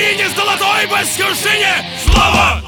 Україні золотой, золотої безхожині! Слава!